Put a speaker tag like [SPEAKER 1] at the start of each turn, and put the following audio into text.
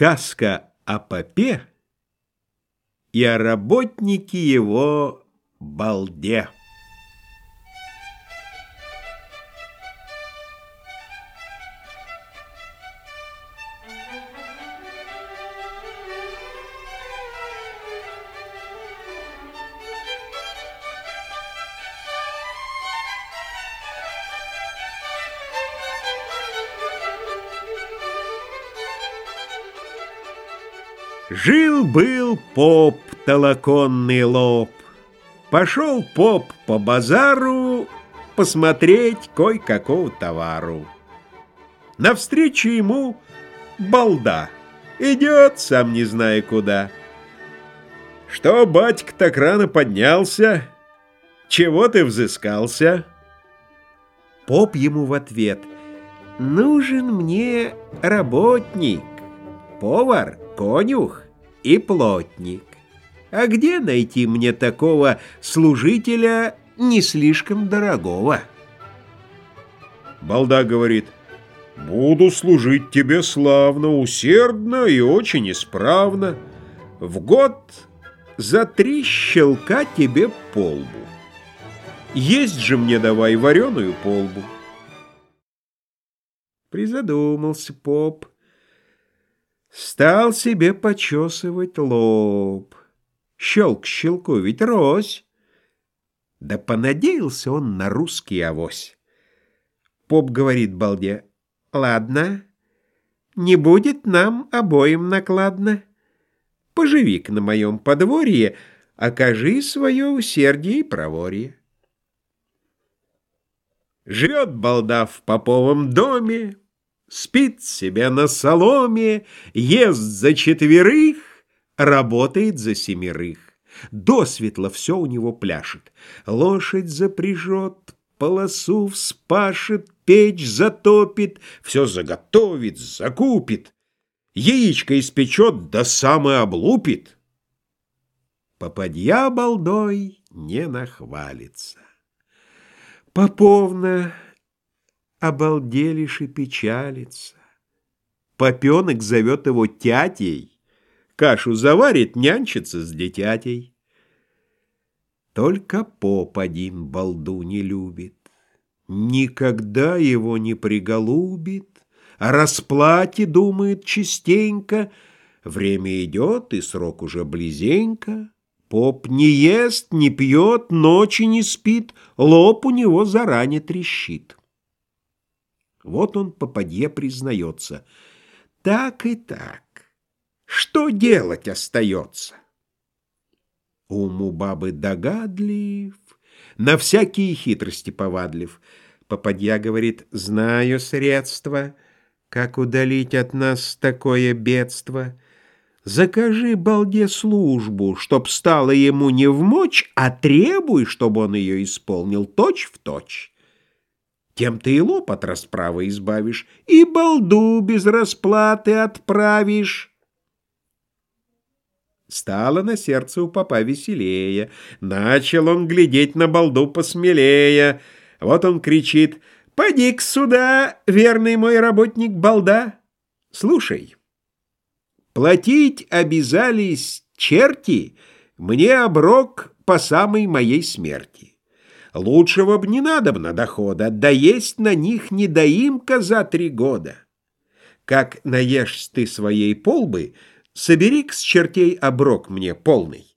[SPEAKER 1] Сказка о попе и о работнике его балде. Жил-был поп толоконный лоб. Пошел поп по базару посмотреть кой-какого товару. Навстречу ему балда. Идет, сам не зная куда. Что, батька, так рано поднялся? Чего ты взыскался? Поп ему в ответ. Нужен мне работник, повар, конюх и плотник. А где найти мне такого служителя не слишком дорогого? Балда говорит, «Буду служить тебе славно, усердно и очень исправно. В год за три щелка тебе полбу. Есть же мне давай вареную полбу». Призадумался поп. Стал себе почесывать лоб. Щелк щелку, ведь рось. Да понадеялся он на русский авось. Поп говорит балде, «Ладно, не будет нам обоим накладно. Поживи-ка на моем подворье, окажи свое усердие и проворье». Живет балда в поповом доме, Спит себе на соломе, ест за четверых, работает за семерых. Досветло все у него пляшет. Лошадь запряжет, полосу вспашет, печь затопит, все заготовит, закупит. Яичко испечет, да самое облупит. Попадья балдой не нахвалится. Поповна обалделишь и печалится. Попенок зовет его тятей, кашу заварит, нянчится с детятей. Только поп один балду не любит, никогда его не приголубит, о расплате думает частенько, время идет, и срок уже близенько. Поп не ест, не пьет, ночи не спит, лоб у него заранее трещит. Вот он попадье признается. Так и так. Что делать остается? Ум у бабы догадлив, на всякие хитрости повадлив. Попадья говорит, знаю средства, как удалить от нас такое бедство. Закажи балде службу, чтоб стало ему не в мочь, а требуй, чтобы он ее исполнил точь в точь. Тем ты и лоб от расправы избавишь, и балду без расплаты отправишь. Стало на сердце у папа веселее. Начал он глядеть на балду посмелее. Вот он кричит «Поди-ка сюда, верный мой работник балда! Слушай, платить обязались черти мне оброк по самой моей смерти». Лучшего б не надо на дохода, да есть на них недоимка за три года. Как наешься ты своей полбы, собери с чертей оброк мне полный.